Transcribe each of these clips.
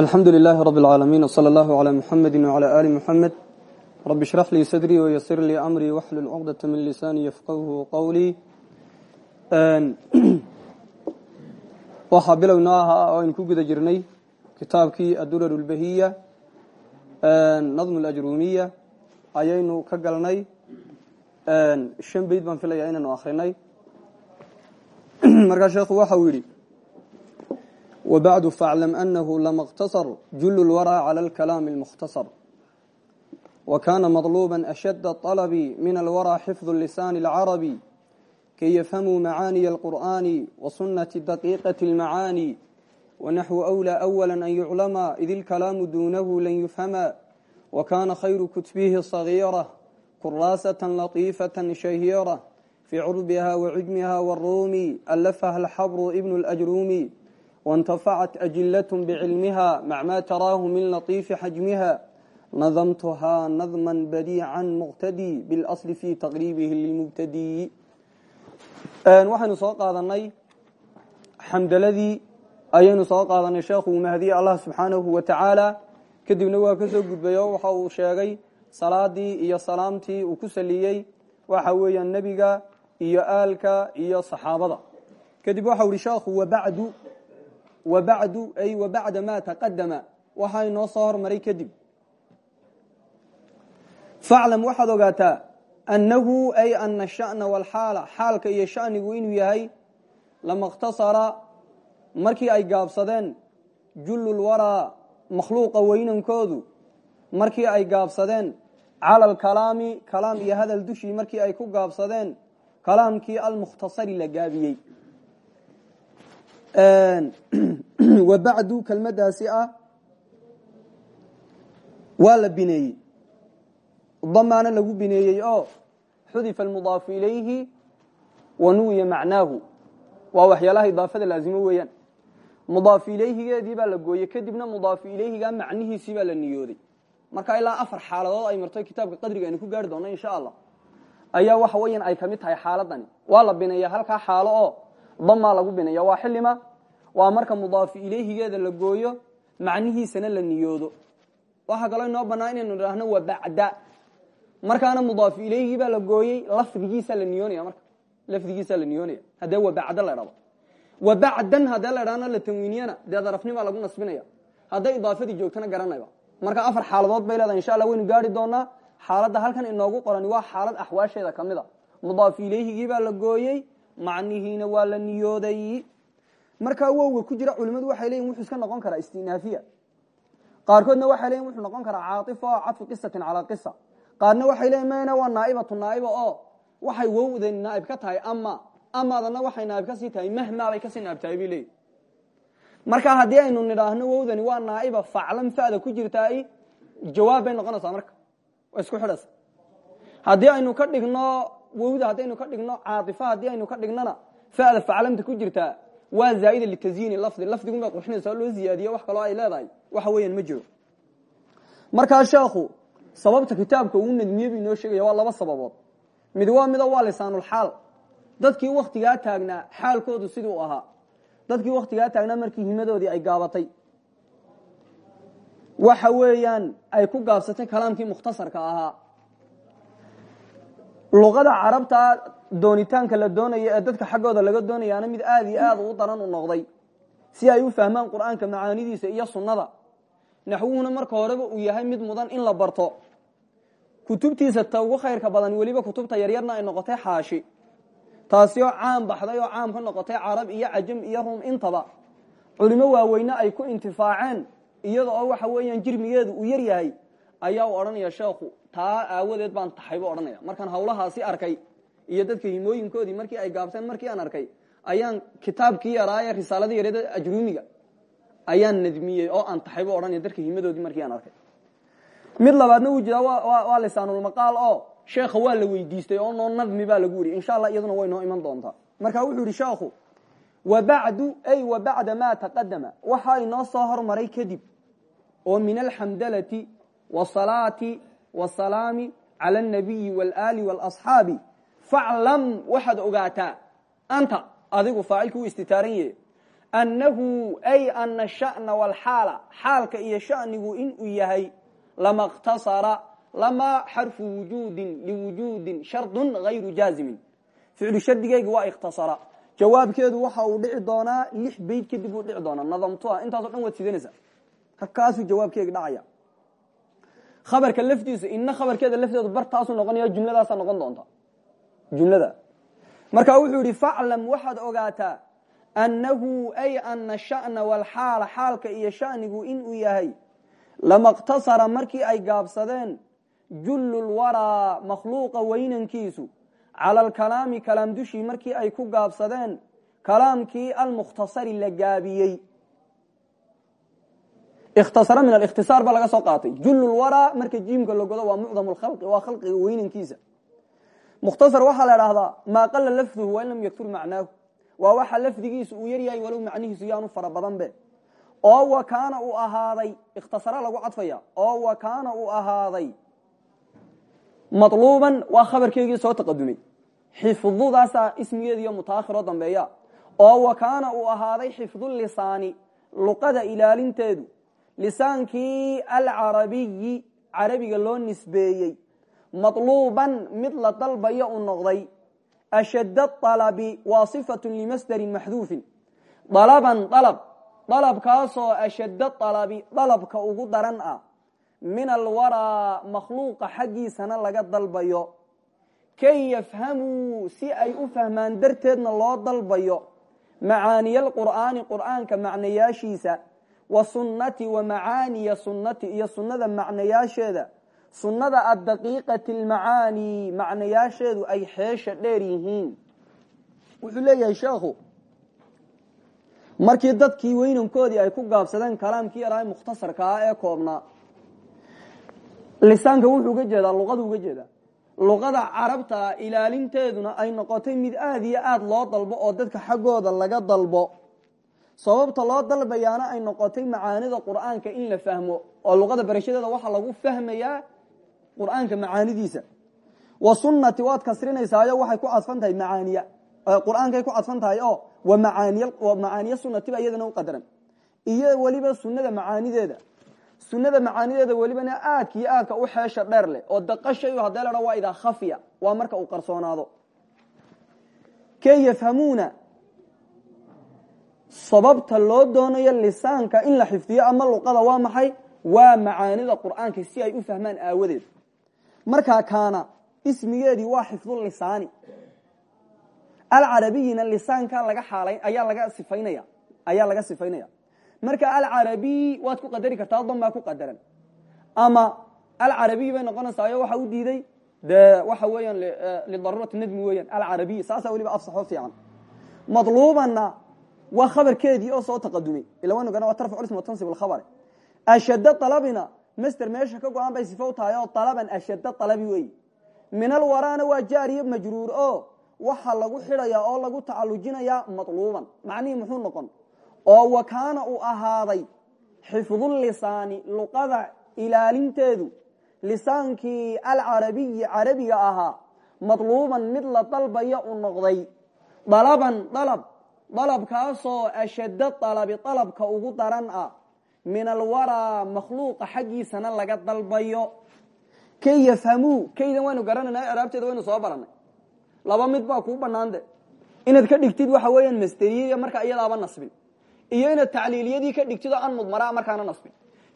alxamdu لlh rb العaalamiin wslى اllah عlى mxamedi وعlى ali mxamed rabi shrax lii sadrii wyasir lii amrii waxlul cqdaة min lisaani yafqahu qowlii waxaa bilow noo ahaa oo aynu ku guda jirnay kitaabkii adurar اlbahiya nadm اlajrumiya ayaynu ka galnay shan beyd baan filaya inaynu akrinay markaa sheekhu waxa uu yidhi وبعد فاعلم أنه لما اقتصر جل الورى على الكلام المختصر وكان مطلوبا أشد الطلب من الورى حفظ اللسان العربي كي يفهموا معاني القرآن وسنة دقيقة المعاني ونحو أولى أولا أن يعلم إذ الكلام دونه لن يفهم وكان خير كتبه صغيرة كراسة لطيفة شهيرة في عربها وعجمها والروم ألفها الحبر ابن الأجرومي وانتفعت أجلة بعلمها مع ما تراه من لطيف حجمها نظمتها نظما بديعا مقتدي بالأصل في تقريبه للمبتدي waxaynu soo qaadanay xamdaladii ayaynu soo qaadanay sheekhu mahdiye allah subxaanahu wa tacaala kadibna waa ka soo gudbayo waxa uu sheegay salaadii iyo salaamtii uu ku saliyey waxa weeyaan nebiga iyo aalka iyo saxaabada kadib waxau ihi sheekhu wabacdu wabacdu ay wabacda ma taqadama waxaa inoo soo hormaray kadib. Faclam waxaad ogaataa annahu ay ana sha'na walxaala xaalka iyo shanigu inuu yahay lama اkhtasara markii ay gaabsadeen jullulwaraa makhluuqa weynankoodu markii ay gaabsadeen cala alkalaami kalaam iyo hadal dushii markii ay ku gaabsadeen kalaamkii almukhtasari la gaabiyey wa bacdu kelmadaasi ah waa la bineeyey. Damaana lagu bineeyey oo xudifa almudaafu ilayhi wa nuwiya macnaahu. Waa waxyaalaha idaafada laazimo weeyaan. Mudaafu ilayhigeedii baa la gooyey kadibna mudaafu ilayhiga macnihiisii baa la niyooday. Marka ilaa afar xaaladood ay marto kitaabka qadriga aynu ku gaari doonno insha allah. Ayaa waxa weyan ay ka mid tahay xaaladani. Waa la bineeya xaalo oo damaa lagu bineeya waa xilima waa marka mudaafu ilayhigeeda la gooyo macnihiisana la niyoodo. Waxaa kaloo inoo banaa inaynu idhaahno wa bacda. Markaana mudaafu ilayhigii baa la gooyey lafdigiisa la niyoonaya marka. Lafdigiisa la niyoonaya haddee wa bacda la dhabo wa bacdan haddee la idhahno la tanwiiniyana dee darafnimaa lagu nasbinaya hadday idaafadii joogtana garanayba. Marka afar xaaladood bay leedahay insha allah waynu gaari doonaa xaaladda halkan inoogu qorani waa xaalad axwaasheeda ka mid a. Mudaafu la gooyey macnihiina waa la niyooday. Markaa wowga ku jira culimadu waxay leyihin wuxuu iska noqon karaa istinaafiya. Qaarkoodna waxay leyihin wuxuu noqon karaa caaطifa oo cadfu qisatin calaa qisa. Qaarna waxay leyihin mayna waa naaibatu naaiba oo waxay wowdan naaib ka tahay ama amadana waxay naaib ka sii tahay mahma bay ka sii naaib tahay bay leeyihiin marka haddii aynu nidhaahno wowdani waa naaiba faclan fada ku jirtaay jawaab bay noqonaysaa marka. Isku xidhaysa. Haddii aynu ka dhigno wowda haddaynu ka dhigno caaطifa haddii aynu ka dhignona fada faclamta ku jirtaa waa zaaida litazyiini lafdi. Lafdigun bay qurxinaysa loo ziyaadiyo wax kaloo ay leedahay. Waxa weeyaan ma jiro. Markaa sheekhu sababta kitaabka uu nadmiye inoo sheegaya? Waa laba sababood. Mid waa mida waa lisaanulxaal dadkii waktigaa taagnaa xaalkoodu siduu ahaa. Dadkii waktigaa taagnaa markii himadoodii ay gaabatay. Waxa weeyaan ay ku gaabsatay kalaamkii mukhtasarka ahaa luqada carabta doonitaanka la doonaya ee dadka xaggooda laga doonayaana mid aada iyo aad u daran u noqday. Si ay u fahmaan qur'aanka macaanidiisa iyo sunnada naxwuhuna marka horeba uu yahay mid mudan in la barto. Kutubtiisa ta ugu khayrka badan weliba kutubta yaryarna ay noqotay xaashi. Taasi oo caam baxday oo caam ka noqotay carab iyo cajam iyo rum intaba. Culimo waaweyne ay ku intifaaceen iyada oo waxa weeyaan jirmigeedu uu yar yahay ayaa u odhanaya sheekhu taa aawadeed baan taxaybu odhanaya. Markaan hawlahaasi arkay iyo dadka himooyinkoodii markii ay gaabteen markii aan arkay ayaan kitaabkii yaraaye risaaladii yareed ajruumiga ayaan nadmiyey oo aan taxaybu odhanaya dadka himadoodii markii aan arkay. Mid labaadna wuu jiraa waa lisaanulmaqaal oo sheekha waa la weydiistay oo noo nadmi baa lagu yidhi insha allah iyaduna way noo iman doontaa. Marka wuxuu yidhi sheekhu wa bacdu ay wa bacda ma taqadama waxa inoo soo hormaray kadib oo min alxamdalati wasalaati wasalaami cala alnabiyi waalaali waalasxaabi faclam waxaad ogaataa anta adigu faacilku u istitaaran yahe annahu ay ana sha'na walxaala xaalka iyo shanigu inuu yahay lama اqtasara lama xarfu wujuudin liwujuudin shardun hayru jaazimin. Ficlu shardigeyga waa ikhtasara jawaabkeedu waxa uu dhici doonaa lix bayd kadib uu dhici doonaa. Nadamtuha intaaso dhan waad sidanaysaa. Halkaasuu jawaabkeegi dhacaya khabarka laftiisa ina khabarkeeda lafteedu bartaasuu noqonaya jumladaasaa noqon doonta jumlada. Marka wuxuu yihi faclam waxaad ogaataa annahu ay ana sha'na walxaala xaalka iyo shanigu inuu yahay lama اqtasara markii ay gaabsadeen jullu lwaraa makhluuqa weynankiisu cala alkalaami kalaam dushii markii ay ku gaabsadeen kalaamkii almukhtasari la gaabiyey ikhtasara min alikhtisaar baa laga soo qaatay jullu lwaraa marka jiimka la godo waa mucdam lkhalqi waa khalqiga weynankiisa mukhtasar waxaa la idhaahdaa maa qala lafduhu wain lam yaktur macnaahu waa waxa lafdigiisu uu yaryahay walow macnihiisu yaanu fara badan be oo wa kaana uu ahaaday ikhtasara lagu cadfaya oo wa kaana uu ahaaday maluuban waa khabarkeygii soo taqadumay xifdudaasaa ismigeediiyo mutaakhiroo dambeeya oo wa kaana uu ahaaday xifdulisaani luqada ilaalinteedu lisaankii alcarabiyi carabiga loo nisbeeyey. Maluuban mid la dalbayo uu noqday. Ashadd alabi waa sifatu limasdarin maxduufin. Dalaban dalab. Dalabkaasoo ashadda alabi dalabka ugu daran ah. Min alwaraa makhluuqa xaggiisana laga dalbayo. Kay yafhamuu si ay u fahmaan darteedna loo dalbayo. Macaaniya alqur'aani qur'aanka macnayaashiisa wa sunnati wa macaaniya sunnati iyo sunnada macnayaasheeda. Sunnada addaqiiqati almacaani macnayaasheedu ay xeesha dheer yihiin. Wuxuu leeyahay sheekhu markii dadkii weynankoodii ay ku gaabsadeen kalaamkii yaraay mukhtasarka ah ee koobnaa lisaanka wuxuu uga jeedaa luqadu uga jeedaa. Luqada carabta ilaalinteeduna ay noqotay mid aada iyo aada loo dalbo oo dadka xaggooda laga dalbo sababta loo dalbayaana ay noqotay macaanida qur'aanka in la fahmo oo luqada barashadeeda waxaa lagu fahmayaa qur'aanka macaanidiisa. Wa sunnati waad kasrinaysaayo waxay ku cadfan tahay macaaniya. Qur'aankay ku cadfan tahay oo macaaniy macaaniye sunatiba iyadana u qadaran. Iyo weliba sunada macaanideeda. Sunada macaanideeda welibana aadka iyo aadka u xeesha dheer leh oo daqashayu haddee ladha waa idaa khafiya waa marka uu qarsoonaado kay yafhamuuna sababta loo doonayo lisaanka in la xifdiyo ama luqada waa maxay? Waa macaanida qur'aanka si ay u fahmaan aawadeed. Markaa kaana ismigeedii waa xifdulisaani alcarabiyina lisaanka laga xaalayn ayaa laga sifaynaya ayaa laga sifaynaya. Marka alcarabiy waad ku qadari kartaa dan baa ku qadaran. Ama alcarabiy bay noqonaysaa waxa u diiday de waxa weeyaan lidaruurati nadmi weeyaan. Alcarabiy saasaa weliba afsaxoo fiican. Madluubanna waa khabarkeedii oo soo taqadumay. Ila waynu garan waa tarfacu ism tansib alkhabr ashadda alabina master meesha ka go'aan bay sifa u tahay oo alaban ashadda alabi wey. Min alwaraana waa jaariyo majruur o waxa lagu xidhaya oo lagu tacalujinaya maluuban macnihii muxuu noqon? Oo wa kaana uu ahaaday xifdulisaani luqada ilaalinteedu lisaankii alcarabiyi carabiga ahaa madluuban mid la dalbaya uu noqday. Dalaban dalab dalabkaasoo ashadda alabi dalabka ugu daran ah min alwaraa makhluuqa xaggiisana laga dalbayo kay yafhamuu kaydan waynu garanayna eraabteeda waynu soo baranay laba mid baa kuu banaande inaad ka dhigtid waxa weeyaan masteriya markaa iyadaaba nasbin iyo inaad tacliiliyadii ka dhigtid oo an mudmaraa markaana nasbin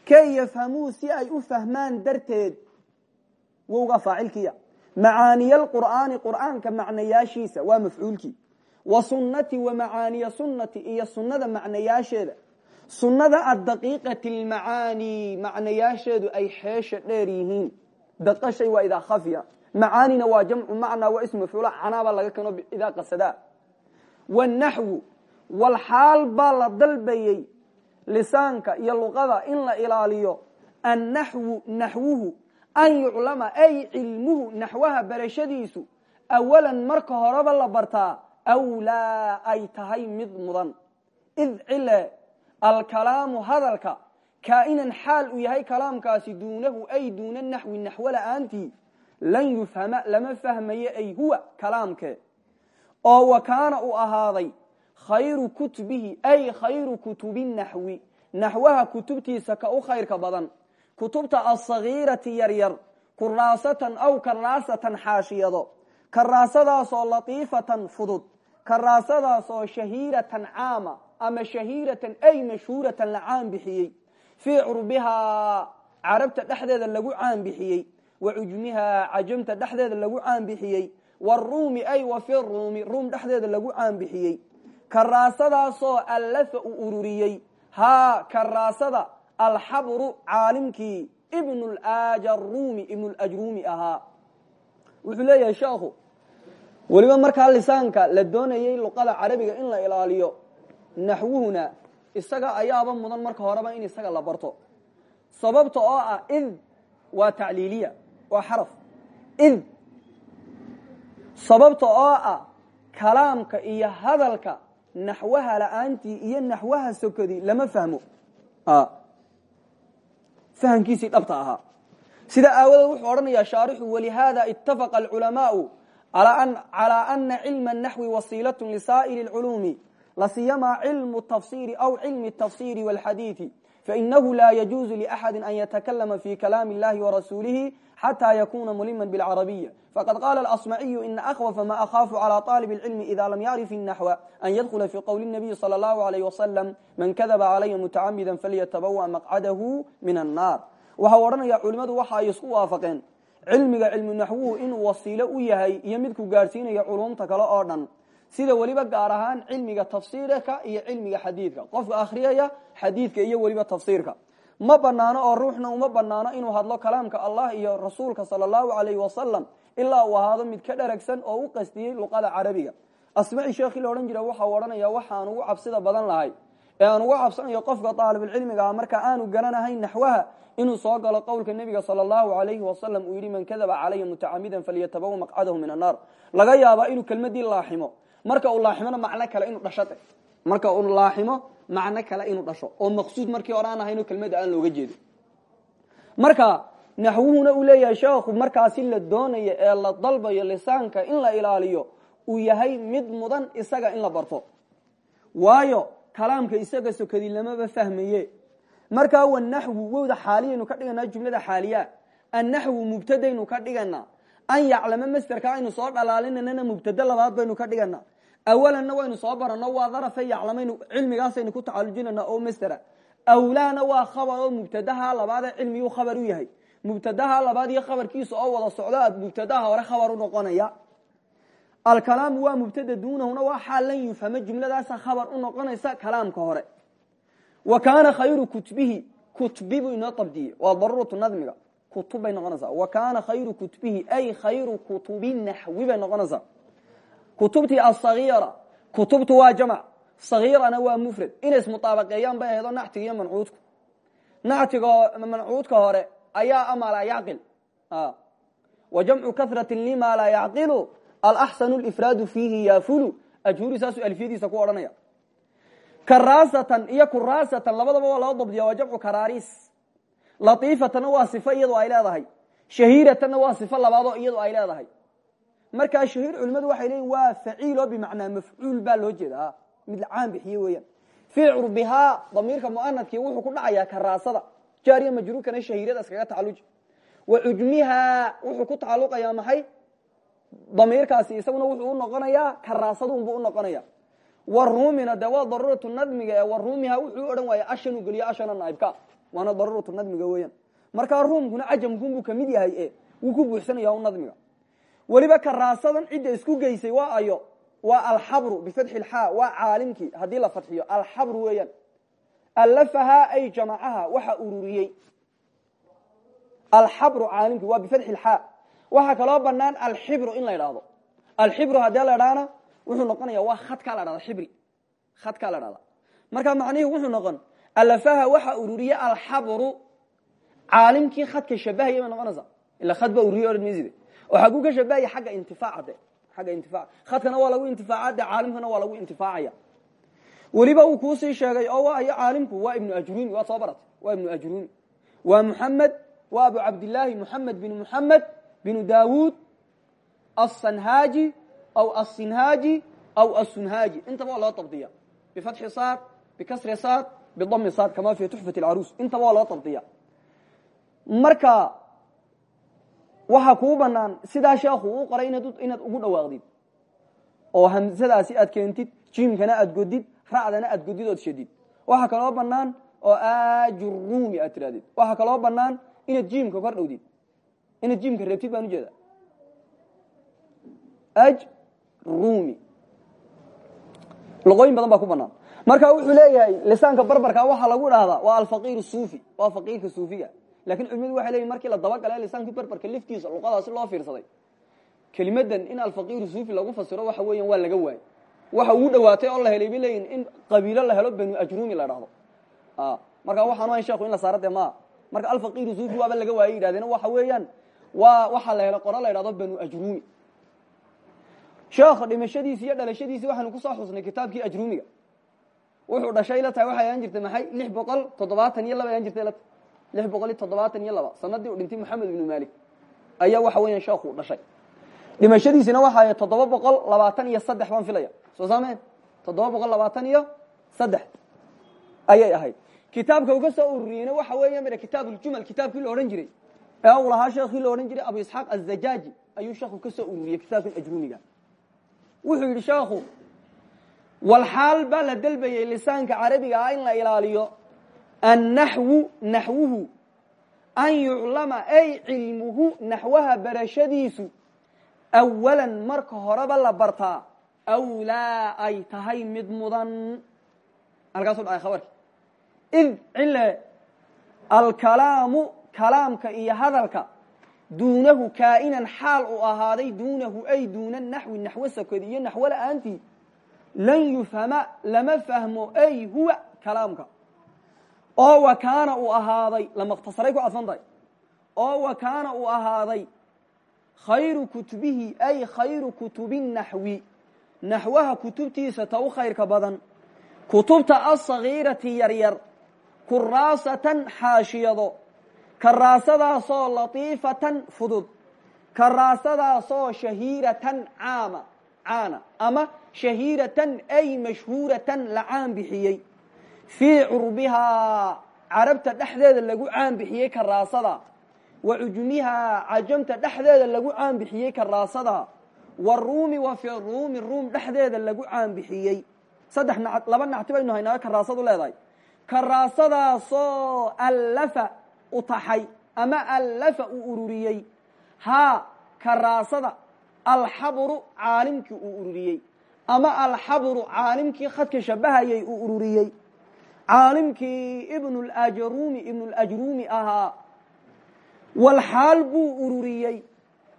kay yafhamuu si ay u fahmaan darteed wowgaa faacilkiya macaaniya alqur'aani qur'aanka macnayaashiisa waa mafcuulkii wa sunnati wa macaaniya sunnati iyo sunnada macnayaasheeda. Sunnada addaqiiqati almacaani macnayaasheedu ay xeesha dheer yihiin. Daqashay waa idaa khafiya. Macaanina waa jamcu macnaa waa ismu mafcuula canaabaa laga keeno idaa qasadaa. Wanaxwu walxaal baa la dalbayey lisaanka iyo luqada in la ilaaliyo. Annaxwu naxwuhu an yuclama ay cilmuhu naxwaha barashadiisu awalan marka horeba la bartaa awlaa ay tahay mid mudan id cile alkalaamu hadalka kaa'inan xaal uu yahay kalaamkaasi duunahu ay duuna naxwi naxwo la'aantii lan yufhama lama fahmayo ay huwa kalaamke oo wa kaana uu ahaaday khayru kutubihi ay khayru kutubi naxwi naxwaha kutubtiisa ka u khayrka badan kutubta asagiirati yaryar kuraasatan aw karaasatan xaashiyado karaasadaasoo latiifatan fudud karaasadaasoo shahiiratan caama ama shahiiratan ay mashhuuratan la caan bixiyey. Fii curbihaa carabta dhexdeeda lagu caan bixiyey. Wa cujmihaa cajamta dhexdeeda lagu caan bixiyey. Waruumi ay wa fi ruumi ruum dhexdeeda lagu caan bixiyey. Karaasadaasoo allafa u ururiyey. Haa karaasada alxabru caalimkii ibnu laajarumi ibnu lajrumi ahaa. Wuxuu leeyahay sheekhu weliba markaa lisaanka la doonayey luqada carabiga in la ilaaliyo naxwuhuna isaga ayaaba mudan marka horeba in isaga la barto. Sababta oo ah id waa tacliiliya waa xaraf. Id. Sababta oo ah kalaamka iyo hadalka naxwaha la'aantii iyo naxwaha sokodi lama fahmo. Fahamkiisii dhabta ahaa. Sida aawadeed wuxuu odhanayaa shaarixu walihaada itafaqa alculamaau calaa ana cilma naxwi wasiilat lisaa'iri اlculuumi lasiyamaa cilmu tafsiri aw cilmi tafsiri wاlxadiiثi fainahu la yajuuzu liaxadi an yatakalama fi kalaami اllahi warasuulihi xatى yakuna mulima bاlcarabiya faqad qala alasmaciyu ina akhwafa ma akhaafu calى طaalib اlcilmi ida lam yacrif الnaxwa an yadkhula fi qowli الnabiyi salى اllahu عalayh wasalam man kadaba calaya mutacamida falyatabawa maqcadahu min annaar waxau odhanaya culimadu waxa ay isku waafaqeen cilmiga cilmu naxwuhu inuu wasiilo u yahay iyo midku gaadhsiinaya culumta kale oo dhan. Sida weliba gaar ahaan cilmiga tafsiirka iyo cilmiga xadiidka. Qofka akhriyaya xadiidka iyo weliba tafsiirka. Ma banaano oo ruuxna uma banaano inuu hadlo kalaamka allah iyo rasuulka sala allahu alayhi wasalam ilaa uu ahaado mid ka dheragsan oo u qastiyey luqada carabiga. Asmaci sheekhii la odhan jira waxau odhanaya waxaan ugu cabsida badan lahay. Ee aan uga cabsanayo qofka daalibulcilmiga ah marka aanu garanahayn naxwaha inuu soo galo qowlka nebiga sala allahu alayhi wasalam uu yidhi man kadaba calaya mutacamidan falyatabawa maqcadahu min annaar. Laga yaabaa inuu kelmadii laaximo. Marka uu laaximona macno kale inuu dhasho marka uu laaximo macno kale inuu dhasho. Oo maqsuud markii hore aan ahayn oo kelmadda aan looga jeedo. Marka naxwuhuna uu leeyahay sheekhu markaasi la doonayo ee la dalbayo lisaanka in la ilaaliyo uu yahay mid mudan isaga in la barto. Waayo kalaamka isaga sokadi lamaba fahmaye markaa wanaxwu wowda xaaliyaynu ka dhiganaa jumlada xaaliya. Annaxwu mubtadaynu ka dhiganaa an yaclama masterka aynu soo dhalaalinanana mubtado labaad baynu ka dhiganaa awalanna waynu soo barano waa darafe yaclamaynu cilmigaasaynu ku tacalujinana oo mastera awlaana waa khabar oo mubtadaha labaadee cilmiyuu khabar u yahay. Mubtadaha labaad iyo khabarkiisa oo wada socdo mubtadaha hore khabar u noqonaya. Alkalaamu waa mubtada duunahuna waa xaal lan yufhamo jumladaasa khabar u noqonaysa kalaamka hore wa kaana khayru kutbihi kutbi buu inoo dabdiyey waa daruuratu nadmiga. Kutub bay noqonaysaa. Wa kaana khayru kutbihi ay khayru kutubi naxwi bay noqonaysaa. Kutubtii asagiira kutubtu waa jamc sagiirana waa mufrad. Inay ismutaabaqeeyaan bay ahaydoo nactiga iyo mancuudku. Nactiga mancuudka hore ayaa ama laa yacqil. Wa jamcu kahrati lima laa yacqilu. Alaxsanu lifraadu fiihi yaafulu. Odhanaya karaasatan iyo kuraasatan labadaba waa loo dabdiya waa jamcu karaaris latiifatana waa sifo iyadoo ay leedahay. Shahiiratanna waa sifo labaadoo iyadoo ay leedahay. Markaa shahiir culimadu waxay leeyiin waa faciil oo bimacnaa mafcuul baa loo jeeda mid la caan bixiye weeyaan. Fii curbihaa damiirka muanadkii wuxuu ku dhacayaa karaasada. Jaariya majruurkana shahiirada iskaga tacaluji wa cujmihaa wuxuu ku tacaluqayaa maxay? Damiirkaasi isaguna wuxuu unoqonayaa karaasadunbuu unoqonaya waruumina de waa daruuratu nadmiga ee waruumiha wuxuu odhan waaya ashanuu geliyo ashana naaibka waana daruuratu nadmiga weeyaan. Markaa ruumkuna cajamkunbuu ka mid yahay e wuu ku buuxsanaya nadmiga. Weliba karaasadan cidda isku geysay waa ayo waa alxabru bifatxi lxaa waa caalimkii haddii la fadxiyo alxabru weeyaan. Allafahaa ay jamacaha waxa ururiyey. Alxabru caalimkii waa bifatxi lxaa waxaa kaloo banaan alxibru in la idhaahdo alxibru haddii la idhaana wuxuu noqonaya waa khadkaa la dhahda xibri. Khadkaa la dhahda marka macnihii wuxuu noqon allafaha waxa ururiye alxabru. Caalimkii khadka shabahaya bay noqonaysaa ila khad baa ururiye odhan mayside oo xaguu ka shabahaya xagga intifaaca de. Xagga intifaaca khadkana waa lagu intifaaca de caalimkana waa lagu intifaacaya. Weliba uu kuusii sheegay oo waayo caalimku waa ibnu ajrumi waa soo baratay waa ibnu ajrumi waa muxamed waa abu cabdillaahi muxamed binu muxamed binu daawuud asanhaaji aw asinhaaji aw asunhaaji intaba waa loo dabdiya bifatxi saad bikasri saad bidami saad kama fi tuxfat alcaruus intaba waa loo dabdiya marka waxaa kuu banaan sidaa sheekhu uu qoray inaad ugu dhawaaqdid oo hamsadaasi aad keentid jiimkana aad godid ra'dana aad godid ood shadid waxaa kaloo banaan oo ajurumi aad tirahdid waxaa kaloo banaan inaad jiimka kor dhowdid inaad ajrumi luqooyin badan baa ku banaan. Marka wuxuu leeyahay lisaanka barbarka waxaa lagu dhahdaa waa alfaqiir suufi waa faqiirka suufiga. Lakin culimadu waxay leyihin markii la dabagala lisaankii barbarka laftiisa luqadaasi loo fiirsaday. Kelimadan in alfaqiiru suufi lagu fasiro waxa weeyaan waa laga waayey waxa ugu dhawaatay oo la helay bay leeyihiin in qabiilo la helo banu ajrumi la dhahdo marka waxaan ahayn sheekhu in la saaro maa marka alfaqiiru suufi waaba laga waayey yidhahdeen waxa weeyaan waa waxaa la helo qoro la ydhahdo banu ajrumi sheekha dhimashadiisi iyo dhalashadiisi waxaanu ku soo xusnay kitaabkii ajrumiga. Wuxuu dhashay la tahay waxay ahaan jirtay maxay? Lix boqol toddobaatan iyo laba ayaan jirtay la tahay. Lix boqol iyo toddobaatan iyo laba. Sanadii uu dhintay maxamed ibnu malik ayaa waxa weeyaan sheekhu dhashay. Dhimashadiisina waxa ay toddoba boqol labaatan iyo saddex baan filaya soo saameen toddoba boqol labaatan iyo saddex ayay ahayd. Kitaabka uu ka soo ururiyeyna waxa weeya mira kitaab uljumal kitaabkii la odhan jiray. Ee uu lahaa sheekhii la odhan jiray abu isxaaq azajaaji ayuu sheekhu ka soo ururiyey kitaabkan ajrumiga wuxuu yidhi sheekhu walxaal baa la delbayey lisaanka carabiga ah in la ilaaliyo. Annaxwu naxwuhu an yuclama ay cilmuhu naxwaha barashadiisu awalan marka horeba la bartaa awlaa ay tahay mid mudan. Halkaasu dhacay khabarki id cile alkalaamu kalaamka iyo hadalka duunahu kaa'inan xaal uu ahaaday duunahu ay duuna naxwi naxwo sakodi iyo naxwo la'aantii lan yufhama lama fahmo ay huwa kalaamka. Oo wa kaana uu ahaaday lama ikhtasaray ku cadfan tahay oo wa kaana uu ahaaday khayru kutubihi ay khayru kutubi naxwi. Naxwaha kutubtiisa ta u khayrka badan kutubta asagiirati yaryar kuraasatan xaashiyado karaasadaasoo latiifatan fudud. Karaasadaasoo shahiiratan caama caana. Ama shahiiratan ay mashhuuratan la caan bixiyey. Fii curbihaa carabta dhexdeeda lagu caan bixiyey karaasada wa cujumihaa cajamta dhexdeeda lagu caan bixiyey karaasada waruumi wa fi ruumi ruum dhexdeeda lagu caan bixiyey. Saddex laba nacti baynu haynaa karaasadu leedahay. Karaasadaasoo allafa u taxay ama allafa uu ururiyey. Haa karaasada alxabru caalimkii uu ururiyey ama alxabru caalimkii khadka shabahayay uu ururiyey. Caalimkii ibnu lajrumi ibnu lajrumi ahaa. Walxaal buu ururiyey.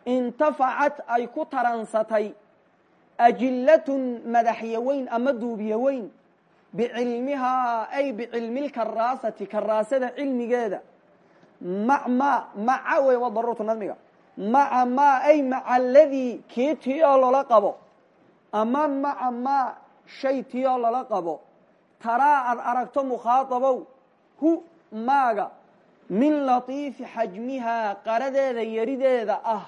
Intafacat ay ku taransatay. Ajilatun madaxya weyn ama duubya weyn ay bicilmi lkaraasati karaasada cilmigeeda ma ma maca wey waa daruurta nadmiga. Maca ma ay maca aladii kii tii oo lala qabo. Ama maca ma shay tii oo lala qabo. Taraa aad aragto mukhaadabow hu maaga min latiifi xajmihaa qaradeeda yarideeda ah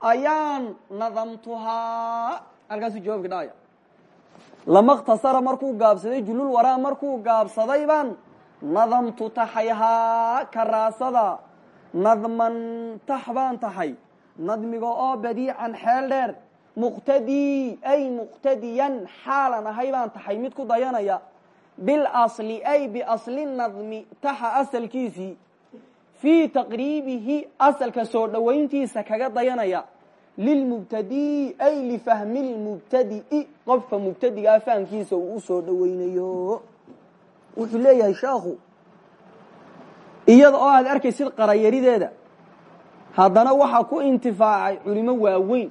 ayaan nadamtuhaa. Halkaasuu jawaabki dhacaya lama اkhtasara markuu gaabsaday julul waraa markuu gaabsaday baan nadamtu taxayhaa karaasada nadman tax baan taxay nadmiga oo badiican xeel dheer muqtadii ay muqtadiyan xaalan ahay baan taxay mid ku dayanaya. Bilasli ay biasli nadmi taxa asalkiisii fii taqriibihi asalka soo dhowayntiisa kaga dayanaya. Lilmubtadii ay lifahmi lmubtadi'i qofka mubtadigaa fahamkiisa uu u soo dhoweynayo wuxuu leeyahay sheekhu iyada oo aad arkaysid qarayarideeda haddana waxaa ku intifaacay culimo waaweyn.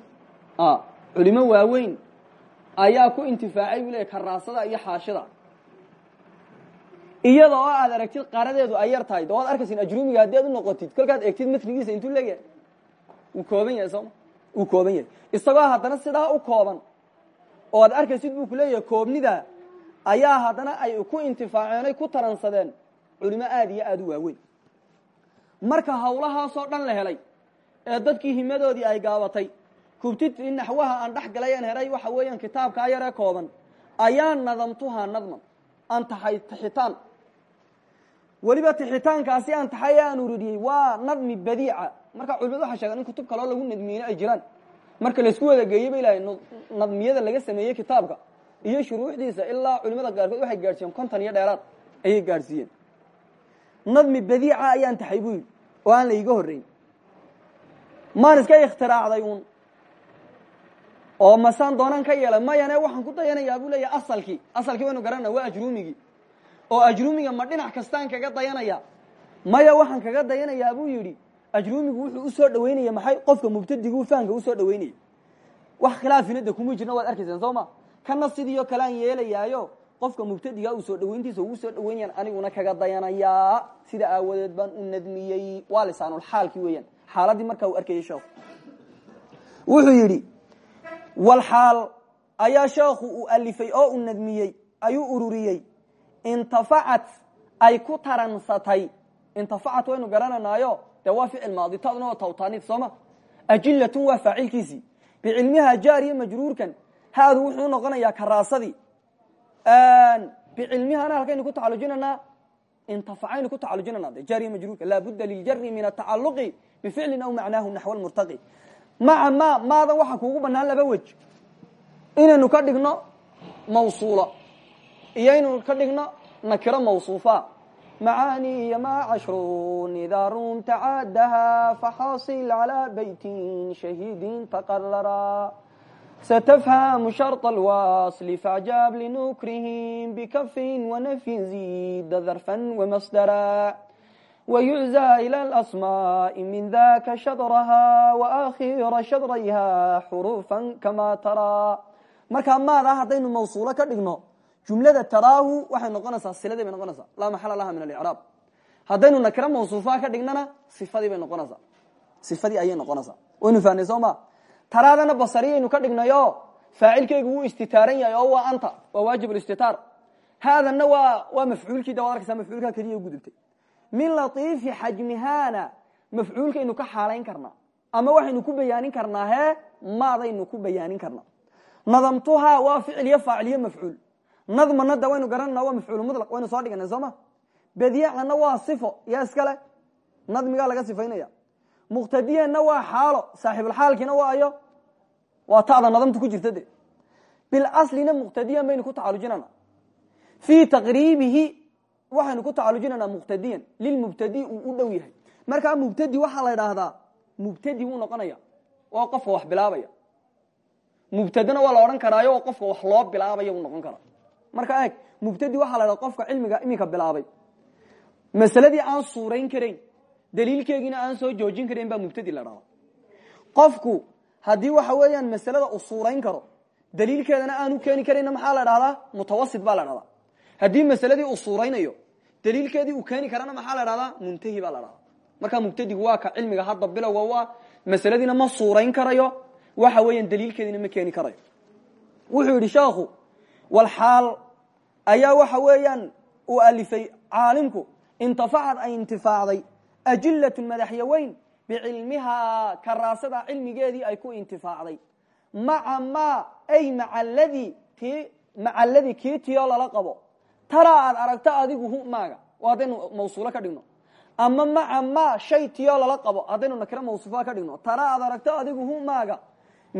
Culimo waaweyn ayaa ku intifaacay buu leeyahy karaasada iyo xaashida iyada oo aad aragtid qaradeedu ay yar tahay de waad arkaysin ajrumiga haddii aad u noqotid kolkaad eegtid matnigiisa intuu leeyahay wuu kooban yahay sooma wuu kooban yahay. Isagoo haddana sidaa u kooban oo aad arkaysid buu kuleeyahay koobnida ayaa haddana ay ku intifaaceen ku taransadeen culimo aada iyo aada u waaweyn. Marka hawlahaasoo dhan la helay ee dadkii himadoodii ay gaabatay kutubtii naxwaha aan dhex galay aan heray waxa weeyaan kitaabkaa yaree kooban ayaan nadamtuhaa nadman. Aan taxay tixitaan. Weliba tixitaankaasi aan taxay aan uririyey waa nadmi badiica. Marka culimadu waxay sheegaan in kutub kaloo lagu nadmiyeyna ay jiraan. Marka la isku wada geeyey ba ilahay nadmiyada laga sameeyey kitaabka iyo shuruuxdiisa ilaa culimada qaarkood waxay gaadhsiiyeen konton iyo dheeraad ayay gaadhsiiyeen nadmi badiica ayaan taxay bu yidhi oo aan la iga horreyn. Maan iska ikhtiraacday uun. Oo masaan doonaan ka yeelay mayane waxaan ku dayanayaa buu leeyahy asalkii. Asalkii waynu garanana waa ajruumigii oo ajruumiga ma dhinac kastaan kaga dayanaya maya waxaan kaga dayanayaa buu yidhi ajruumigu wuxuu u soo dhaweynaya maxay? Qofka mubtadigu fahamka u soo dhaweynaya wax khilaafina de kuma jirna waad arkaysaan soo ma kana sidiio kalean yeelayaayo qofka mubtadiga uu soo dhaweyntiisa ugu soo dhaweynayaan aniguna kaga dayanayaa. Sida aawadeed baan u nadmiyey. Waa lisaanulxaalki weeyaan. Xaaladii markaa uu arkayay sheekhu wuxuu yidhi walxaal ayaa sheekhu uu alifay oo uu nadmiyey ayuu ururiyey. Intafacat ay ku taransatay. Intafacat waynu garananaayo dee waa ficil maadi taduna waa tawtaanid sooma ajilatun waa faacilkiisii. Bicilmiha jaariya majruurkan haadu wuxuu noqonayaa karaasadii bicilmihana halkaynu ku tacalujinanaa intafacaynu ku tacalujinana de jaariya majruurka laabudda liljari min atacaluqi bificlin aw macnaahu naxw lmurtaqi maca ma maadan waxaa kuugu banaan laba wej inaynu ka dhigno mawsuula iyo inaynu ka dhigno nakiro mawsuufa macaani ma cashrun idaa rum tacaadaha faxaasil calaa beytin shahiidin taqarara ستفهم شرط الواصل فاعجاب لنكرهم بكف ونفي زيد ظرفا ومصدرا ويعزى إلى الأسماء من ذاك شطرها وآخر شطريها حروفا كما ترى markaa maada haddaynu mawsuulo ka dhigno jumlada taraahu waxay noqonaysaa siladii bay noqonaysaa laa maxala laha min alicraab haddaynu nakiro mawsuufa ka dhignana sifadii bay noqonaysaa sifadii ayay noqonaysaa waynu fahnay soo ma taraadana basariyaynu ka dhignayo. Faacilkeygu wuu istitaaran yahay oo waa anta waa waajib istitaar. Haadanna waa waa mafcuulkii da waad arkaysaa mafcuulka keliya gudubtay. Min latiifi xajmihaana mafcuulkaynu ka xaalayn karnaa ama waxaynu ku bayaanin karnaa hee maadaynu ku bayaanin karnaa. Nadamtuhaa waa ficil iyo faaciliyo mafcuul. Nadmana da waynu garanana waa mafcuul mulaq waynu soo dhiganay soo ma? Badiicana waa sifo yaa iskale? Nadmigaa laga sifaynaya muqtadiyanna waa xaalo saaxibulxaalkiina waa ayo waa tada nadamta ku jirta de bilaslina muqtadiyan baynu ku tacalujinana fii taqriibihi waxaynu ku tacalujinanaa muqtadiyan. Lilmubtadi uu u dhow yahay. Markaa mubtadi waxaa la idhaahdaa mubtadi wuu noqonaya waa qofka wax bilaabaya. Mubtadena waa la odhan karaayo oo qofka wax loo bilaabaya uu noqon karaa. Marka eeg mubtadi waxaa la dhahda qofka cilmiga iminka bilaabay. Masaladii aan suurayn karayn daliilkeegiina aan soo joojin karayn baa mubtadi la dhahda qofku haddii waxa weeyaan masalada suurayn karo daliilkeedana aanu keeni karayna maxaa la dhahdaa mutawasit baa la dhahdaa haddii masaladii uu daliilkeedii uu keeni karana maxaa la dhahdaa muntahi baa la dhahdaa markaa mubtadigu waa ka cilmiga hadda bilowga waa masaladiina ma suurayn karayo waxa weeyaan daliilkeediina ma keeni karayo. Wuxuu yidhi sheekhu walxaal ayaa waxa weeyaan uu alifay caalimku intafacad ay intifaacday ajilatun bicilmihaa karaasada cilmigeedii ay ku intifaacday maca ma ay maca ladii ti maca ladii kii tiyoo lala qabo taraa aad aragto adigu hu maaga haddaynu mawsuulo ka dhigno ama maca ma shay tiyoo lala qabo haddaynu nakiro mawsuufa ka dhigno taraa aad aragto adigu hu maaga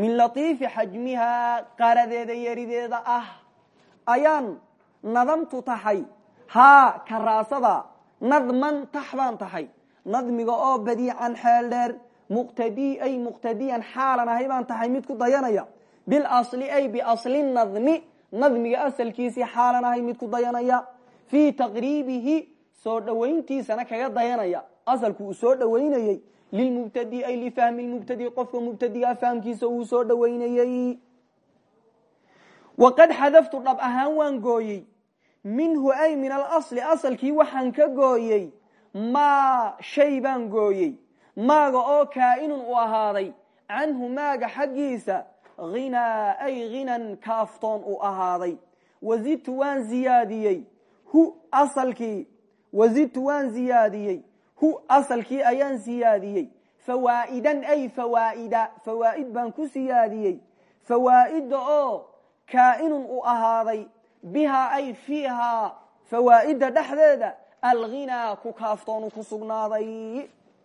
min latiifi xajmihaa qaradeeda yarideeda ah ayaan nadamtu tahay haa karaasada nadman tax baan tahay nadmiga oo badiican xeel dheer muqtadi ay muqtadiyan xaalan ahay baan tahay mid ku dayanaya. Bilasli ay biasli nadmi nadmiga asalkiisii xaalan ahay mid ku dayanaya. Fii taqriibihi soo dhowayntiisana kaga dayanaya. Asalku uu soo dhowaynayey lilmubtadi ay lifahmi lmubtadi qofka mubtadigaa fahamkiisa uu soo dhowaynayey waqad xadaftu dhab ahaan waan gooyey. Minhu ay min alasli asalkii waxaan ka gooyey maa shay baan gooyey. Maaga oo kaa'inun u ahaaday. Canhu maaga xaggiisa hinaa ay hinan kaaftoon u ahaaday. Wazidtu waan ziyaadiyey. Hu asalkii wazidtu waan ziyaadiyey. Hu asalkii ayaan siyaadiyey fawaa'idan ay fawaa'ida fawaa'id baan ku siyaadiyey fawaa'ida oo kaa'inun u ahaaday. Bihaa ay fiihaa fawaa'ida dhexdeeda alghinaa ku kaaftoonu ku sugnaaday.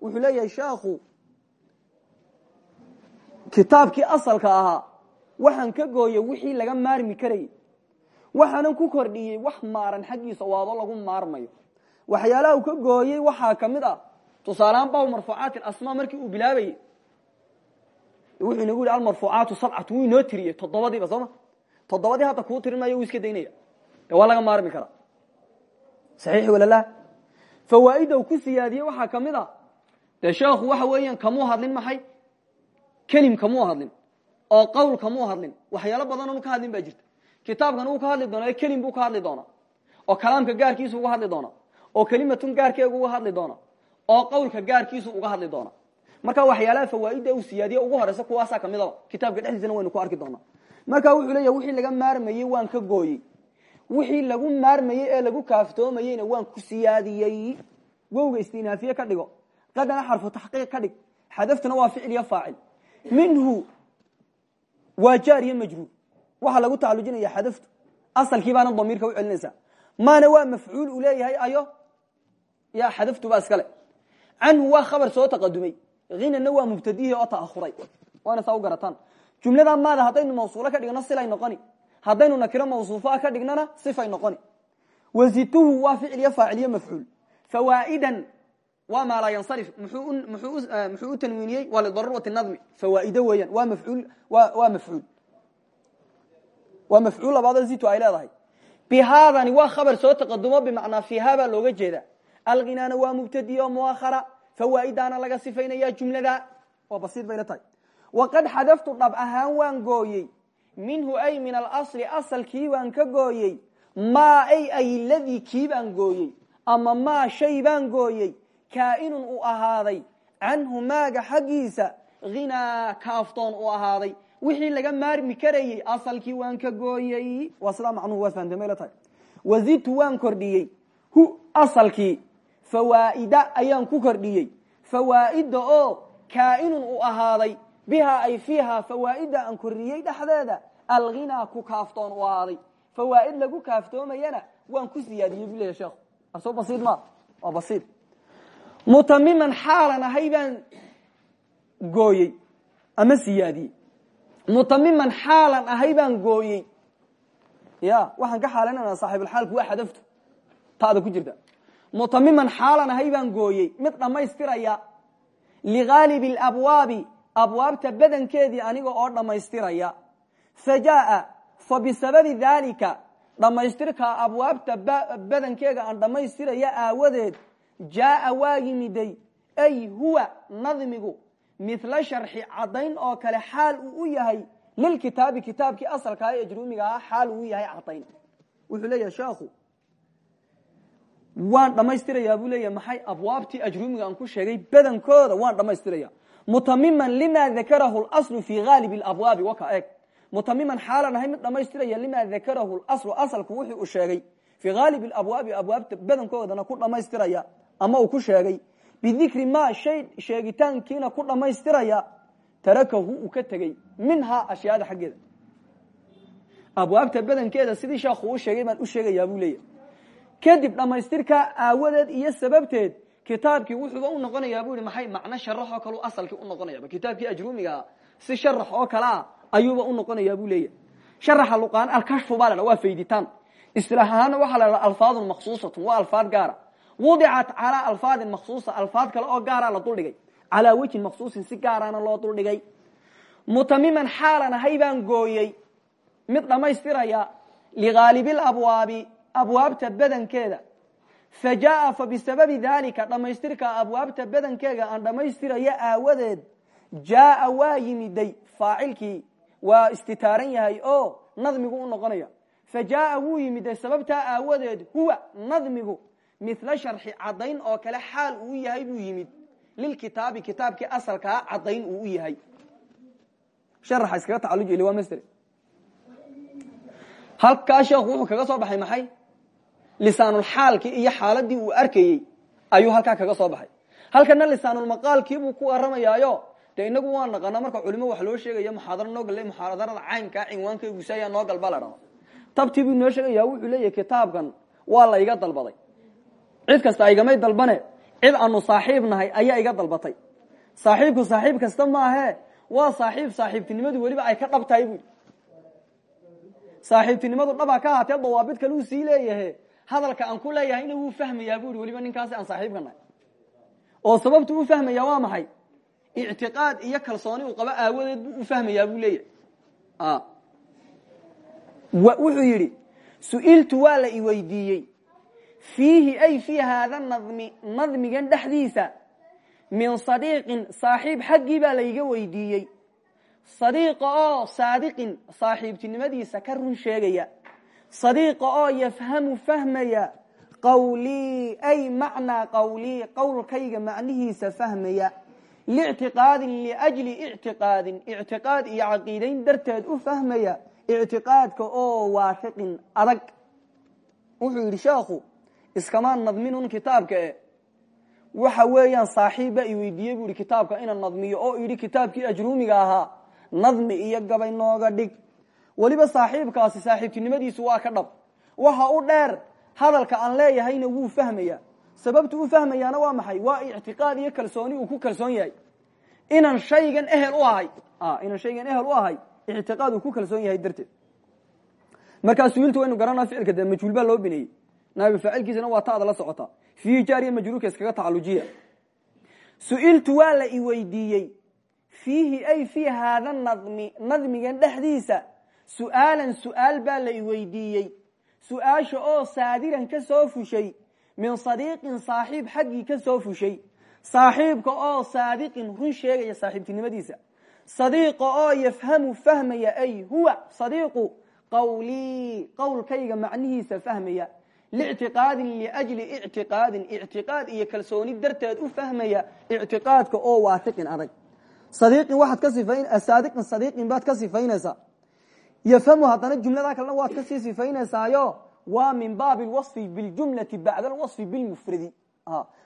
Wuxuu leeyahay sheekhu kitaabkii asalka ahaa waxaan ka gooyey wixii laga maarmi karayay waxaanan ku kordhiyey wax maaran xaggiisa waado lagu maarmayo. Waxyaalaha uu ka gooyey waxaa ka mid ah tusaalehaan baabu marfuucaati asmaa markii uu bilaabayey wuxuu inagu yihi almarfuucaatu sabcatu wuu inoo tiriyey toddobadiiba sooma toddobadii hadda kuu tirin maayo iska daynaya. Waa laga maarmi karaa saxiix walala fawaaida ku siyaadiyey waxaa ka mid a dee sheekhu waxa weeyaan kamuu hadlin maxay? Kelim kamuu hadlin. Oo qowl kamuu hadlin. Waxyaalo badan onu ka hadlin baa jirta. Kitaabkan uu ka hadli doona kelim buu ka hadli doonaa. Oo kalaamka gaarkiisu uga hadli doona oo kelimatun gaarkeegu uga hadli doona oo qowlka gaarkiisu uga hadli doona marka waxyaalaha fawaaida uu siyaadiye ugu horeysa kuwaasaa kamidaba kitaabka dhexdiisana waynu ku arki doonaa. Marka wuxuu leeya wixii laga maarmayey waan ka gooyey wixii lagu maarmayey ee lagu kaaftoomayeyna waan ku siyaadiyey wowga istinaafiye ka dhigo. Qadana xarfu taxqiiq ka dhig. Xadaftuna waa ficil iyo faacil. Minhu waa iyo majruur. Waxaa lagu tacalujinaya xadaftu. Asalkii baana damiirka u celinaysaa maana waa mafcuul uu leeyahay ayo? Ya xadaftu baa iskale. Canhu waa khabar soo taqadumay. Hinana waa mubtadihi oo ta'ahuray waana saa u maada haddaynu mawsuulo ka dhigno silay noqoni haddaynu nakiro mawsuufaa ka dhignana sifay noqoni. Wazituhu waa ficil iyo faacil iyo mafcuul. Fawaa'idan waa maa laa yansarif. Muxuu u tanwiiniyey? Waa lidaruurati nadmi fawaa'ido weeyaan. Waa mafcuul waa mafcuul. Waa mafcuul labaadoo zitu ay leedahay. Bihaadani waa khabar soo taqadumo bimacnaa fiiha baa looga jeeda. Alghinaana waa mubtadi o muahara fawaa'idaana laga sifaynaya jumlada waa basiid bayla tahay. Waqad xadaftu dhab ahaan waan minhu ay min alasli asalkii baan ka gooyey. Maa ay ay kii baan gooyey. Ama maa shay baan gooyey. Kaa'inun u ahaaday. Canhu maaga xaggiisa. Hinaa kaaftoon u ahaaday. Wixii laga maarmi karayey asalkii waan ka gooyey. Waa sidaa macnuhu waa fahamtay wazidtu waan kordhiyey. Hu asalkii. Fawaa'ida ayaan ku kordhiyey. Fawaa'ida oo kaa'inun u ahaaday. Bihaa ay fiiha fawaa'ida aan kordhiyey dhexdeeda alghinaa ku kaaftoon u ahaaday fawaa'id lagu kaaftoomayana waan ku siyaadiyey bu leya sheekhu asoo basiid ma waa basiid mutamiman xaalan ahay baan gooyey ama siyaadiyey mutamiman xaalan ahay baan gooyey ya waxaan ka xaalanana saaxiibulxaalku waa xadaftu taada ku jirta mutamiman xaalan ahay baan gooyey mid dhammaystiraya ligaalibi alabwaabi abwaabta badankeedii aniga oo dhammaystiraya fa jaaa fa bisababi daalika dhammaystirkaa abwaabta badankeega aan dhammaystiraya aawadeed jaaa waa yimiday ay huwa nadmigu mithla sharxi caddayn oo kale xaal uu u yahay lilkitaabi kitaabkii asalkaa ee ajruumiga ahaa xaal uu yahay caddayn wuxuu leeyahay sheekhu waan dhammaystirayaa buu leeyahay maxay abwaabtii ajruumiga aan ku sheegay badankooda waan dhammaystiraya mutamiman lima dakarahu اlaslu fi gaalib اlabwaabi waka eeg mutamiman xaalan ahay mid dhammaystiraya lima dakarahu aslu asalku wuxuu u sheegay fii gaalib alabwaabi abwaabta badankoodana ku dhammaystiraya ama uu ku sheegay bidikri ma shay sheegitaankiina ku dhammaystiraya tarakahu uu ka tegey minhaa ashyaada xaggeeda. Abwaabta badankeeda sidii sheekhu u sheegay baan u sheegayaa buu leeyahy kadib dhammaystirkaa aawadeed iyo sababteed kitaabkii wuxuuba u noqonayaa bu yihi maxay macno kale asalkii u noqonayaba kitaabkii ajrumigaha si sharax oo ayuuba u noqonayaa buu leeyahy sharaxa luqaan alkashfu baa la waa fayditaan. Isilaax ahaana waxaa la dhaha alfaadun maksuusatun waa alfaad gaara. Wudicat calaa alfaadin maksuusa alfaad kale oo gaara la duldhigay. Calaa wejhin maksuusin si gaarana loo duldhigay. Mutamiman xaalan ahay baan gooyey. Mid dhammaystiraya ligaalibil abwaabi abwaabta badankeeda. Fa jaaa fa bisababi daalika dhammaystirka abwaabta badankeega aan dhammaystiraya aawadeed jaaa waa yimiday waa istitaaran yahay oo nadmigu u noqonaya. Fa jaaa wuu yimiday sababtaa aawadeed huwa nadmigu. Mithla sharxi caddayn oo kale xaal uu yahay buu yimid. Lilkitaabi kitaabkii asalkaa caddayn uu u yahay. Sharaxa iskaga tacaluj ile waa masder halkaa sheekhu wuxuu kaga soo baxay maxay? Lisaanulxaalkii iyo xaaladii uu arkayey ayuu halkaa kaga soo baxay. Halkana lisaanulmaqaalkiibuu ku waramayaayo dee inagu waa naqana marka culimo wax loo sheegaya muxaadaro noo galla muxaadarada caynkaa cinwaankaygusayaa noo galba la dhao tabtii buu noo sheegaya wuxuu leeyahy kitaabkan waa la iga dalbaday. Cid kasta igamay dalbane cid aanu saaxiib nahay ayaa iga dalbatay. Saaxiibku saaxiib kasta maahe waa saaxiib saaxiibtinimadu weliba ay ka dhab tahay buui saaxiibtinimadu dhaba ka haatee dawaabid kale uu sii leeyahe hadalka aan ku leeyahayna wuu fahmayaa bu i weliba ninkaasi aan saaxiibka oo sababtu u fahmaya waa maxay ictiqaad iyo kalsooni uu qabo aawadeed buu u fahmayaa buu leeyahay. Wuxuu yidhi su'iltu waa la iweydiiyey fiihi ay fii haada nadmi nadmigan dhexdiisa min sadiiqin saaxiib xaggii baa laiga weydiiyey. Sadiiqa oo saadiqin saaxiibtinimadiisa ka run sheegaya. Sadiiqa oo yafhamu fahmaya qawlii ay macnaa qawlii qowlkayga macnihiisa fahmaya lictiqaadin liajli ictiqaadin. Ictiqaad iyo caqiidayn darteed u fahmaya ictiqaadka oo waafiqin adag. Wuxuu yidhi sheekhu iskamaan nadminun kitaabka e waxa weeyaan saaxiib baa i weydiiyey bu ihi kitaabka inaan nadmiyo oo yidhi kitaabkii ajruumiga ahaa nadmi iyo gabay nooga dhig. Weliba saaxiibkaasi saaxiibtinimadiisu waa ka dhab. Waxa u dheer hadalka aan leeyahayna wuu fahmaya sababtu u fahmayaana waa maxay? Waa ictiqaad iyo kalsooni uu ku kalsoon yahay. Inaan shaygan ehel u ahay inaan shaygan ehel u ahay ictiqaad uu ku kalsoon yahay darteed. Markaa su'ilta waynu garanaa ficilka dee majhuul baa loo bineeyey. Naabi faacilkiisana waa taada la socota. Fiihi jaariya majruurka iskaga tacalujiya su'iltu waa la i weydiiyey. Fiihi ay fii haada nadmi nadmigan dhexdiisa su'aalan su'aal baa la i weydiiyey. Su'aasha oo saadiran ka soo fushay min sadiiqin saaxiib xaggii ka soo fushay. Saaxiibka oo saadiqin run sheegaya saaxiibtinimadiisa. Sadiiqa oo yafhamu fahmaya ay huwa sadiiqu qawlii qowlkayga macnihiisa fahmaya. Lictiqaadin liajli ictiqaadin ictiqaad iyo kalsooni darteed u fahmaya ictiqaadka oo waafiqin adag. Sadiiqin waxaad ka sifayn saadiqin sadiiqin baad ka sifaynaysaa. Yafhamu haddana jumlada kalena waad ka sii sifaynaysaayo waa min baabi lwasfi biljumlati bacda alwasfi bilmufradi.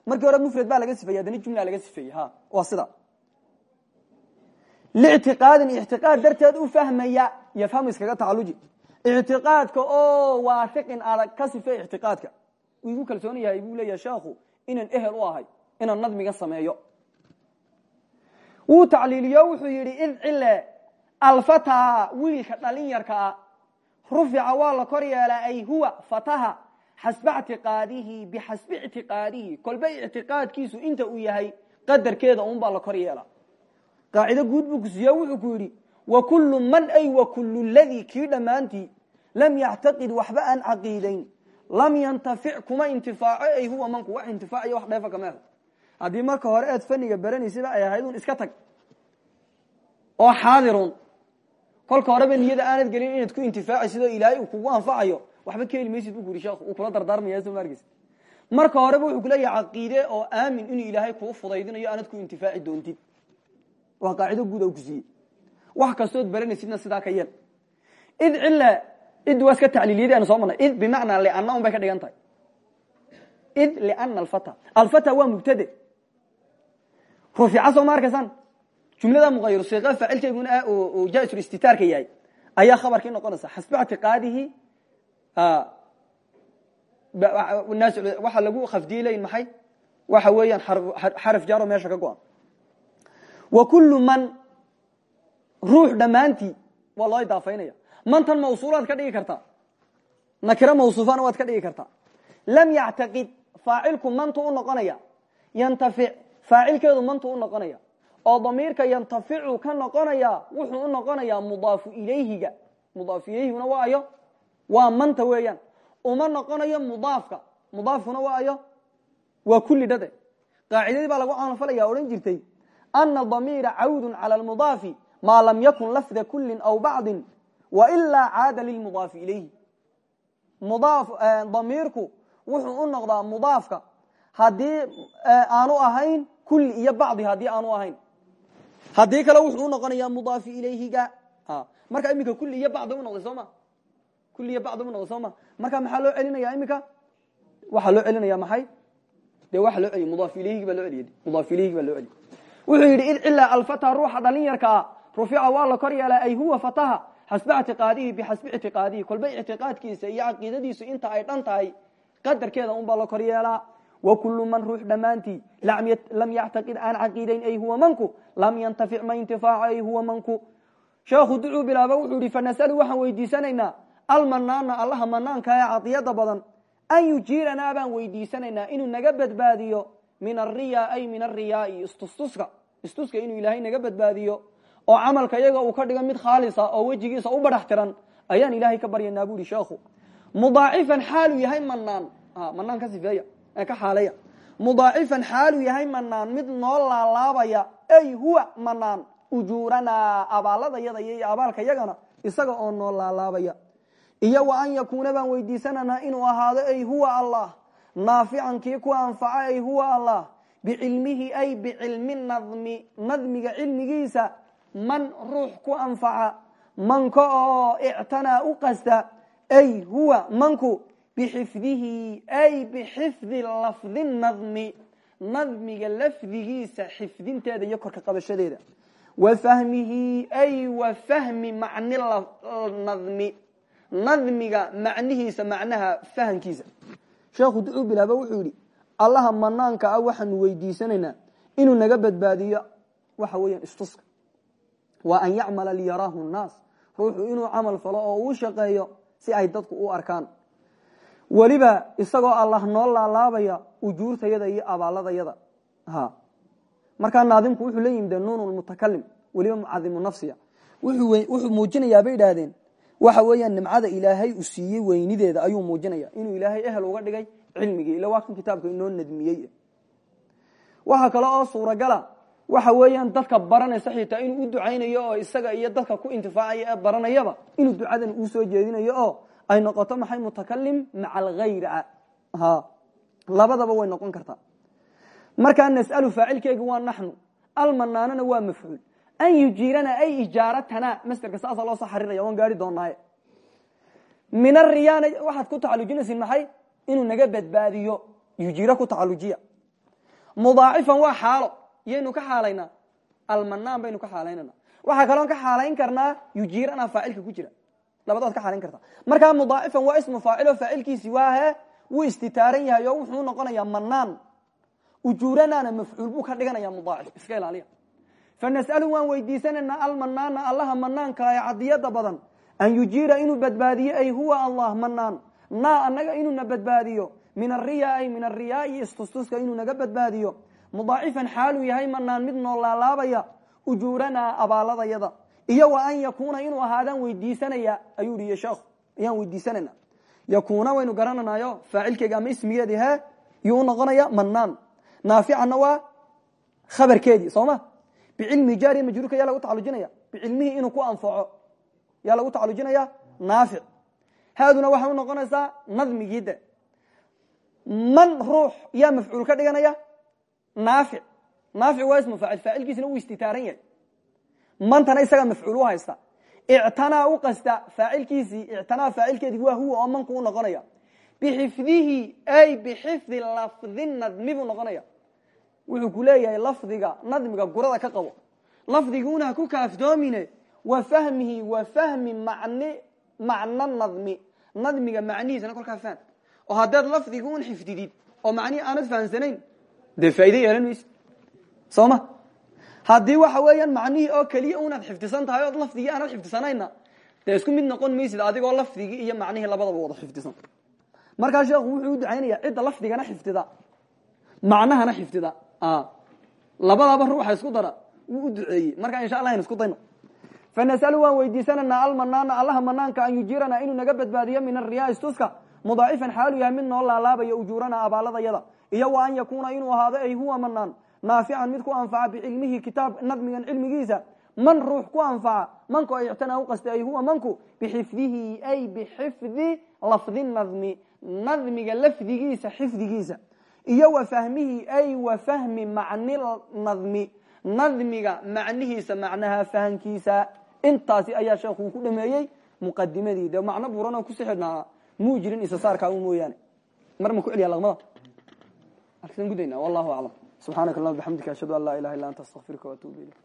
Markii hore mufrad baa laga sifeeyey haddana jumla laga sifeeyey. Waa sida. Lictiqaadin ictiqaad darteed u fahmaya. Yafhamu iskaga tacaluji ictiqaadka oo waafiqin adag ka sife ictiqaadka igu kalsoon yahay buu leeyahay sheekhu inaan ehel u ahay inaan nadmiga sameeyo. Wuu tacliiliyo wuxuu yidhi id cile alfata wiilka dhalin yarka a rufica waa la kor yeelaa ay huwa fataha xasba ictiqaadihi bixasbi ictiqaadihi kolba ictiqaadkiisu inta uu yahay qadarkeeda un baa la kor yeelaa. Qaacido guud buu kusiiya wuxuu ku yidhi wa kullu man ay wa kullu ladii. Kii dhammaantii lam yactaqid waxba aan caqiidayn. Lam yantafic kuma intifaaco ay huwa manku wax intifaaciyo wax dheefa kama helo haddii marka hore aad faniga baranaysiba ay ahayd un iska tag. Oo xaadirun kolka horeba niyada aanad gelin inaad ku intifaacisid oo ilaahay uu kugu anfacayo waxba ka heli maysid bu ku yidhi sheekhu uu kula dardaarmaya soo maargeysa marka horeba wuxuu kuleeyahay caqiide oo aamin inuu ilaahay kuu fudaydinayo aanad ku intifaaci doontid. Waa qaacido guud oo ku siiyey. Wax kastood baranaysidna sidaa ka yeel id cila id waa iska tacliiliyadii aynu soo marnay. Id bimacnaa liana un bay ka dhigan tahay. Id liana alfata. Alfata waa mubtade. Rufica soo ma arkaysaan jumlada muqayir siqa faacilkeeguna ah oo jaisul istitaarka yahay ayaa khabarkii noqonaysa. Xasba ictiqaadihi waxaa lagu khafdiyey leyin maxay? Waxa weeyaan xaraf jaro meesha ka go-an. Wa kullu man ruux dhammaantii waa loo idaafaynaya mantan mawsuulaad ka dhigi kartaa nakiro mawsuufana waad ka dhigi kartaa lam yactaqid faacilku mantu u noqonaya. Yantafic faacilkeedu mantu u noqonaya oo damiirka yantaficu ka noqonaya wuxuu u noqonayaa mudaafu ilayhiga. Mudaafu ilayhiguna waa ayo? Waa manta weeyaan. Uma noqonayo mudaafka. Mudaafkuna waa ayo? Waa kulli dhade. Qaacidadii baa lagu camalfalaya odhan jirtay ana damiira cawdu calى lmudaafi maa lam yakun lafda kulli aw bacdi wailaa caada lilmudaafi ilayhi. Damiirku wuxuu u noqdaa mudaafka. Haddii aanu ahayn kulli iyo bacdi haddii aanu ahayn haddii kale wuxuu unoqonayaa mudaafi ilayhiga. Marka iminka kulli iyo bacdi u noqday soo ma? Kulli iyo bacdi u noqday soo ma? Marka maxaa loo celinaya iminka? Waxaa loo celinaya maxay? Dee waxa loo celiy mudaaf ilayhigi baa loo celiy mudaaf ilayhigi baa loo celiy wuxuu yidhi id cilaa alfata ruuxa dhalinyarka ah rufica waa la kor yeelaa ay huwa fataha xasba ictiqaadihi bixasbi ictiqaadihi kolba ictiqaadkiisa iyo caqiidadiisu inta ay dhan tahay qadarkeeda unbaa la kor yeelaa wa kullu man ruux dhammaantii lam yactaqid aan caqiidayn ay huwa manku lam yantafic ma intifaaco ay huwa manku sheekhu ducuu bilaaba wuxuu yihi fanasalu waxaan weydiisanaynaa almanaana allaha manaanka ee cadiyada badan an yujiiranaa baan weydiisanaynaa inuu naga badbaadiyo min ariya ay min ariyaai istustuska istuska inuu ilaahay naga badbaadiyo oo camalka iyaga uu ka dhigo mid khaalisa oo wejigiisa u badhax tiran ayaan ilaahay ka baryanaa bu ihi sheekhu mudaacifan xaaluu yahay manaan manaan ka sifeeya ee ka xaaleya mudaacifan xaaluu yahay manaan mid noo laalaabaya ay huwa manaan ujuuranaa abaaladayada iyo abaalka yagana isaga oo noo laalaabaya iyo wa an yakuuna baan weydiisananaa inuu ahaado ay huwa allah. Naafican kii ku anfaca ay huwa allah. Bicilmihi ay bicilmi nadmi nadmiga cilmigiisa man ruux ku anfaca manka oo ictanaa u qasta ay huwa manku bixifdihi ay bixifdi lafdi nadmi nadmiga lafdigiisa xifdinteeda iyo korka qabashadeeda wa fahmihi ay wa fahmi macni nadmi nadmiga macnihiisa macnaha fahamkiisa sheekhu ducuu bilaaba wuxuu yidhi allaha manaanka ah waxaanu weydiisanaynaa inuu naga badbaadiyo waxa weeyaan istuska waa an yacmala liyaraahu nnaas ruuxu inuu camal falo oo uu shaqeeyo si ay dadku u arkaan weliba isagoo allah noo laalaabaya ujuurtayada iyo abaaladayada. Markaa naadimku wuxuu la yimid nuun mutakalim weliba mucadimu nafsiya. Wuxuu muujinayaa bay idhaahdeen waxa weeyaan nimcada ilaahay u siiyey weynideeda ayuu muujinaya. Inuu ilaahay ehel uga dhigay cilmigii ila waa kan kitaabka inoo nadmiyey. Waxaa kale oo suuragala waxa weeyaan dadka baranaysa xitaa inuu u ducaynayo oo isaga iyo dadka ku intifaacaya ee baranayaba inuu ducadan uu soo jeedinayo oo ay noqoto maxay mutakalim maca alghayr labadaba way noqon kartaa markaa nas'alu faacilkeegi waa naxnu almanaanana waa mafcuul. An yujiirana ay ijaaratana masderka saasa loo soo xariiraya waan gaari doonaaye min ariyaana waxaad ku tacalujinaysin maxay? Inuu naga badbaadiyo. Yujiiro ku tacalujiya mudaacifan waa xaalo. Yaynu ka xaalaynaa. Almanaan baynu ka xaalaynana. Waxaa kaloon ka xaalayn karnaa yujiirana faacilka ku jira labadood ka xaalayn kartaa markaa mudaacifan waa ismu faacilo faacilkiisi waahe wuu istitaaran yahay oo wuxuu noqonayaa manaan ujuuranaana mafcuul buu ka dhiganaya mudaacif iska ilaaliya. Fanas'alu waan weydiisanaynaa almanaana allaha manaanka ee cadiyada badan an yujiira inuu badbaadiyo ay huwa allah manaan naa anaga inuuna badbaadiyo min ariya ay min ariyaai istustuska inuu naga badbaadiyo. Mudaacifan xaaluu yahay manaan mid noo laalaabaya ujuuranaa abaaladayada iyo an yakuuna inuu ahaadaan weydiisanaya ayuu ihi sheekhu ayaan weydiisanayna yakuuna waynu garananayo faacilkeega ama ismigeedi he yuu u noqonaya manaan naaficanna waa khabarkeedii soo ma? Bicilmi jaariya majruurka yaa lagu tacalujinaya bicilmihii inuu ku anfaco yaa lagu tacalujinaya naafic. Haaduna waxay u noqonaysaa man ruux yaa mafcuul ka dhiganaya? Naafic. Naafic waa ismu faacil. Faacilkiisina wuu istitaaran yahay mantana isagaa mafcuul u haysta. Ictanaa u qasta faacilkiisii ictanaa faacilkeedii waa huwa oo manku u noqonaya. Bixifdihi ay bixifdi lafdi nadmi buu noqonaya. Wuxuu ku leeyahay lafdiga nadmiga gurada ka qabo. Lafdiguna ha ku kaaftoomine wa fahmihi wa fahmi macni macno nadmi. Nadmiga macnihiisana kolkaa fahm oo haddaad lafdiga xifdidid oo macnihi aanad fahamsanayn dee faaide yeelan maysid soo ma haddii waxa weeyaan macnihii oo keliya unaad xifdisan tahay ood lafdigii aanad xifdisanayna dee isku mid noqon maysid adigoo lafdigii iyo macnihii labadaba wada xifdisan. Markaa sheekhu wuxuu u ducaynaya cidda lafdigana xifdida macnahana xifdida. Labadaba ruuxa isku dara wuu u duceeyey. Marka insha allah aynu isku dayno. Fanasalu waan weydiisananaa almanaana allaha manaanka an yujiirana inuu naga badbaadiyo min ariyaa istuska mudaacifan xaalu yahay mid noo laalaabaya ujuurana abaaladayada iyo wa an yakuuna inuu ahaado ay huwa manaan naafican mid ku anfaca bicilmihi kitaab nadmigan cilmigiisa man ruux ku anfaca manku ay u qastay ay huwa manku bixifdihi ay bixifdi lafdi nadmi nadmiga lafdigiisa xifdigiisa. Iyo wa fahmihi ay wa fahmi macni nadmi nadmiga macnihiisa macnaha fahamkiisa intaasi ayaa sheekhu ku dhameeyey muqadimadii dee macno buuran oo kusi xidhnaa muu jirin isasaarkaa u mooyaane. Mar ma ku celiya laqmada halkaasaan gudayna wallahu aclam subxaanaka allahuma bixamdika ashhadu an laa ilaha illa anta astaqfiruka waatuubu ilayk